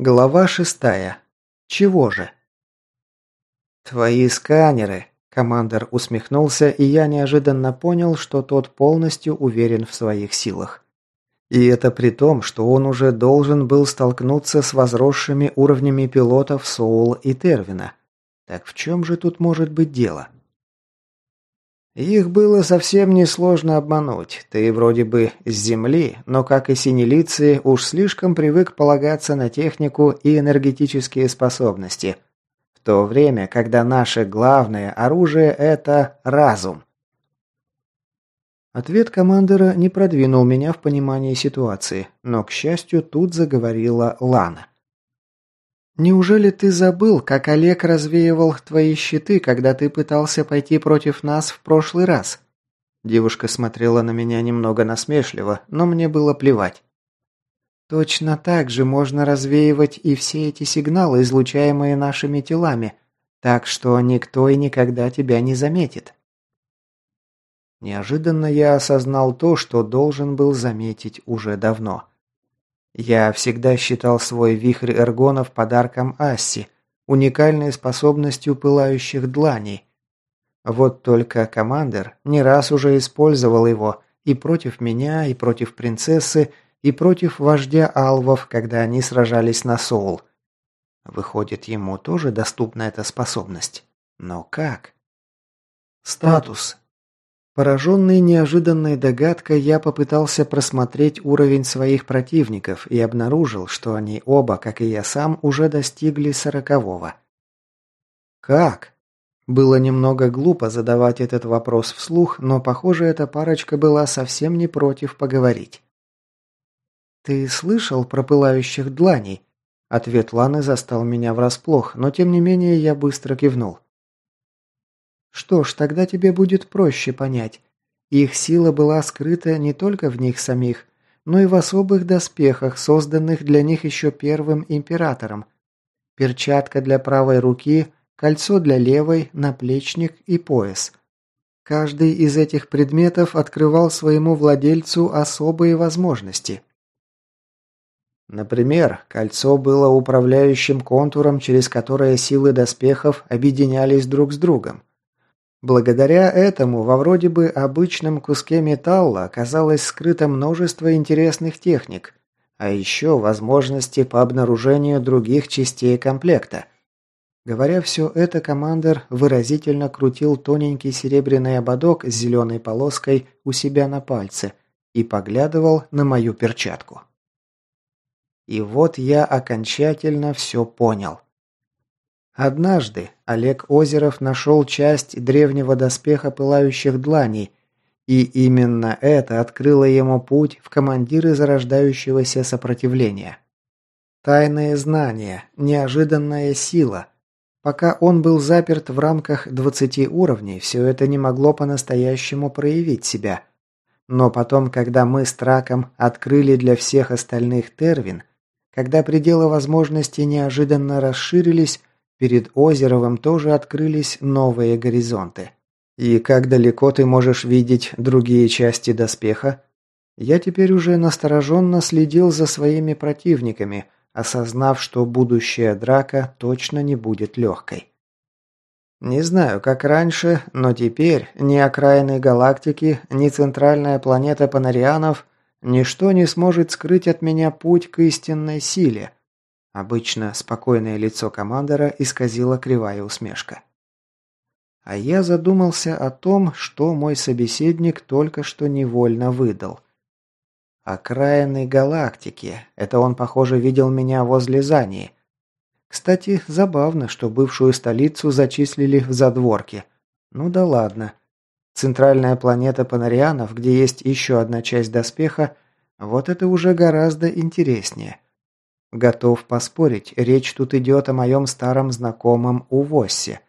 Глава шестая. Чего же? «Твои сканеры!» – командор усмехнулся, и я неожиданно понял, что тот полностью уверен в своих силах. И это при том, что он уже должен был столкнуться с возросшими уровнями пилотов Соул и Тервина. Так в чем же тут может быть дело? Их было совсем несложно обмануть. Ты вроде бы с Земли, но, как и синелицы, уж слишком привык полагаться на технику и энергетические способности. В то время, когда наше главное оружие – это разум. Ответ командира не продвинул меня в понимании ситуации, но, к счастью, тут заговорила Лана. Неужели ты забыл, как Олег развеивал твои щиты, когда ты пытался пойти против нас в прошлый раз? Девушка смотрела на меня немного насмешливо, но мне было плевать. Точно так же можно развеивать и все эти сигналы, излучаемые нашими телами, так что никто и никогда тебя не заметит. Неожиданно я осознал то, что должен был заметить уже давно. Я всегда считал свой вихрь эргонов подарком Асси, уникальной способностью пылающих дланей. Вот только командир не раз уже использовал его и против меня, и против принцессы, и против вождя алвов, когда они сражались на Соул. Выходит, ему тоже доступна эта способность. Но как? Статус. Пораженный неожиданной догадкой, я попытался просмотреть уровень своих противников и обнаружил, что они оба, как и я сам, уже достигли сорокового. «Как?» Было немного глупо задавать этот вопрос вслух, но, похоже, эта парочка была совсем не против поговорить. «Ты слышал про пылающих дланей?» Ответ Ланы застал меня врасплох, но тем не менее я быстро кивнул. Что ж, тогда тебе будет проще понять. Их сила была скрыта не только в них самих, но и в особых доспехах, созданных для них еще первым императором. Перчатка для правой руки, кольцо для левой, наплечник и пояс. Каждый из этих предметов открывал своему владельцу особые возможности. Например, кольцо было управляющим контуром, через которое силы доспехов объединялись друг с другом. Благодаря этому во вроде бы обычном куске металла оказалось скрыто множество интересных техник, а еще возможности по обнаружению других частей комплекта. Говоря все это, командир выразительно крутил тоненький серебряный ободок с зеленой полоской у себя на пальце и поглядывал на мою перчатку. И вот я окончательно все понял. Однажды Олег Озеров нашел часть древнего доспеха пылающих дланей, и именно это открыло ему путь в командиры зарождающегося сопротивления. Тайные знания, неожиданная сила. Пока он был заперт в рамках 20 уровней, все это не могло по-настоящему проявить себя. Но потом, когда мы с Траком открыли для всех остальных Тервин, когда пределы возможностей неожиданно расширились, Перед Озеровым тоже открылись новые горизонты. И как далеко ты можешь видеть другие части доспеха? Я теперь уже настороженно следил за своими противниками, осознав, что будущая драка точно не будет легкой. Не знаю, как раньше, но теперь ни окраины галактики, ни центральная планета Панарианов, ничто не сможет скрыть от меня путь к истинной силе – Обычно спокойное лицо командора исказила кривая усмешка. А я задумался о том, что мой собеседник только что невольно выдал. Окраины галактики. Это он, похоже, видел меня возле Зании. Кстати, забавно, что бывшую столицу зачислили в задворке. Ну да ладно. Центральная планета Панарианов, где есть еще одна часть доспеха, вот это уже гораздо интереснее. Готов поспорить, речь тут идет о моем старом знакомом Увоссе.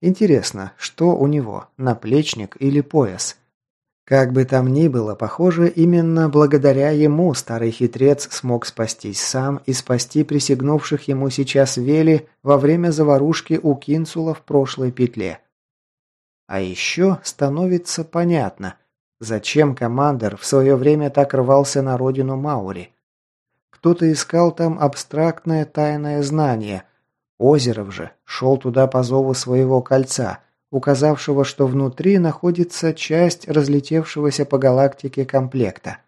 Интересно, что у него, наплечник или пояс? Как бы там ни было, похоже, именно благодаря ему старый хитрец смог спастись сам и спасти присягнувших ему сейчас Вели во время заварушки у Кинсула в прошлой петле. А еще становится понятно, зачем командир в свое время так рвался на родину Маури. Кто-то искал там абстрактное тайное знание. Озеров же шел туда по зову своего кольца, указавшего, что внутри находится часть разлетевшегося по галактике комплекта.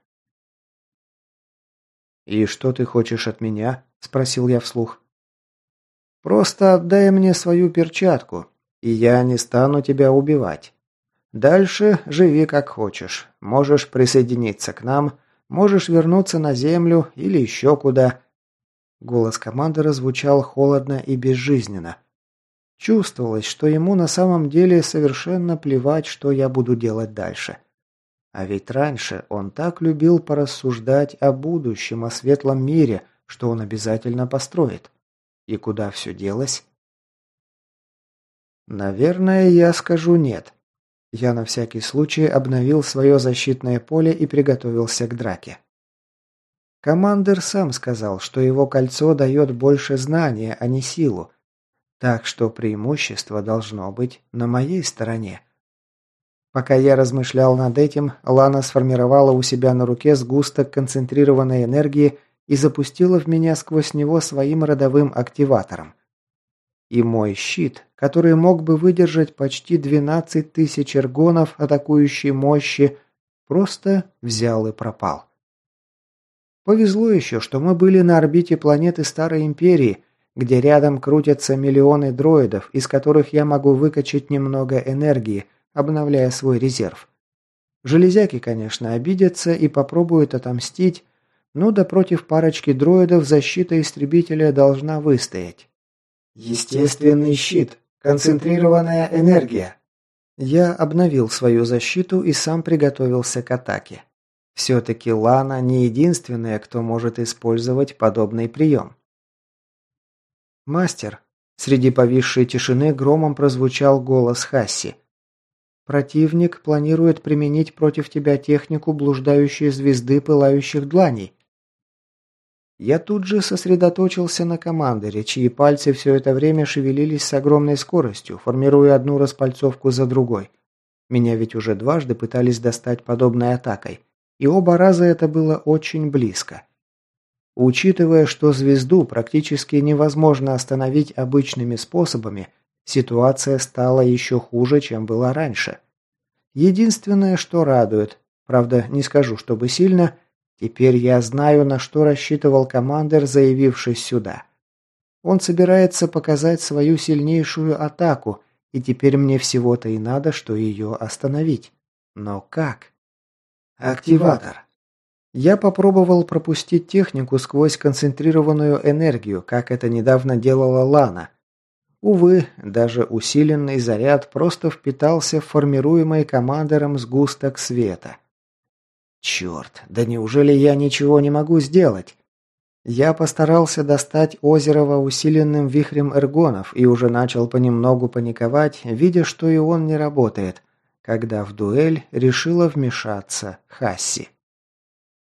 «И что ты хочешь от меня?» – спросил я вслух. «Просто отдай мне свою перчатку, и я не стану тебя убивать. Дальше живи как хочешь. Можешь присоединиться к нам, можешь вернуться на Землю или еще куда». Голос командора звучал холодно и безжизненно. Чувствовалось, что ему на самом деле совершенно плевать, что я буду делать дальше. А ведь раньше он так любил порассуждать о будущем, о светлом мире, что он обязательно построит. И куда все делось? Наверное, я скажу нет. Я на всякий случай обновил свое защитное поле и приготовился к драке. Командир сам сказал, что его кольцо дает больше знания, а не силу. Так что преимущество должно быть на моей стороне. Пока я размышлял над этим, Лана сформировала у себя на руке сгусток концентрированной энергии и запустила в меня сквозь него своим родовым активатором. И мой щит, который мог бы выдержать почти 12 тысяч эргонов атакующей мощи, просто взял и пропал. Повезло еще, что мы были на орбите планеты Старой Империи, где рядом крутятся миллионы дроидов, из которых я могу выкачать немного энергии, обновляя свой резерв. Железяки, конечно, обидятся и попробуют отомстить, но да против парочки дроидов защита истребителя должна выстоять. Естественный щит. Концентрированная энергия. Я обновил свою защиту и сам приготовился к атаке. Все-таки Лана не единственная, кто может использовать подобный прием. «Мастер!» Среди повисшей тишины громом прозвучал голос Хасси. Противник планирует применить против тебя технику блуждающей звезды пылающих дланей. Я тут же сосредоточился на командоре, чьи пальцы все это время шевелились с огромной скоростью, формируя одну распальцовку за другой. Меня ведь уже дважды пытались достать подобной атакой, и оба раза это было очень близко. Учитывая, что звезду практически невозможно остановить обычными способами – Ситуация стала еще хуже, чем была раньше. Единственное, что радует, правда, не скажу, чтобы сильно, теперь я знаю, на что рассчитывал командир, заявившись сюда. Он собирается показать свою сильнейшую атаку, и теперь мне всего-то и надо, что ее остановить. Но как? Активатор. Я попробовал пропустить технику сквозь концентрированную энергию, как это недавно делала Лана, Увы, даже усиленный заряд просто впитался в формируемый командором сгусток света. Черт, да неужели я ничего не могу сделать? Я постарался достать Озерова усиленным вихрем эргонов и уже начал понемногу паниковать, видя, что и он не работает, когда в дуэль решила вмешаться Хасси.